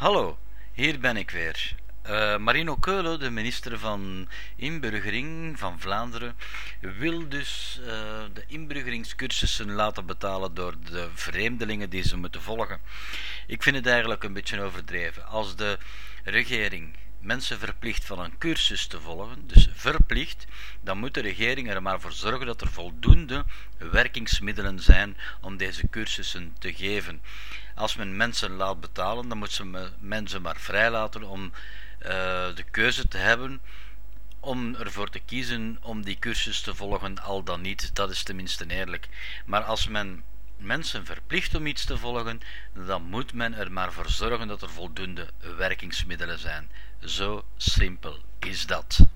Hallo, hier ben ik weer. Uh, Marino Keulen, de minister van Inburgering van Vlaanderen, wil dus uh, de inburgeringscursussen laten betalen door de vreemdelingen die ze moeten volgen. Ik vind het eigenlijk een beetje overdreven. Als de regering mensen verplicht van een cursus te volgen, dus verplicht, dan moet de regering er maar voor zorgen dat er voldoende werkingsmiddelen zijn om deze cursussen te geven. Als men mensen laat betalen, dan moet ze mensen maar vrijlaten om uh, de keuze te hebben om ervoor te kiezen om die cursus te volgen, al dan niet. Dat is tenminste eerlijk. Maar als men mensen verplicht om iets te volgen, dan moet men er maar voor zorgen dat er voldoende werkingsmiddelen zijn. Zo simpel is dat.